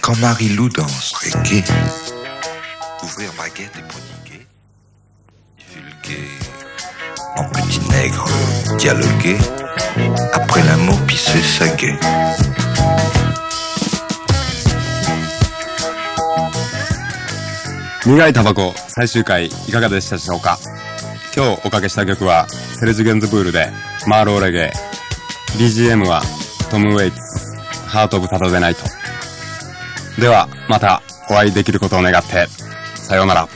Quand Marie-Lou danse reggae, ouvrir ma guette et prodiguer, divulguer en petit nègre, dialoguer, après l'amour pisser sa gueule.「苦いタバコ」最終回いかがでしたでしょうか今日おかけした曲はセルジュ・ゲンズブールでマーローレゲー BGM はトム・ウェイツハート・オブ・サタデーナイトではまたお会いできることを願ってさようなら。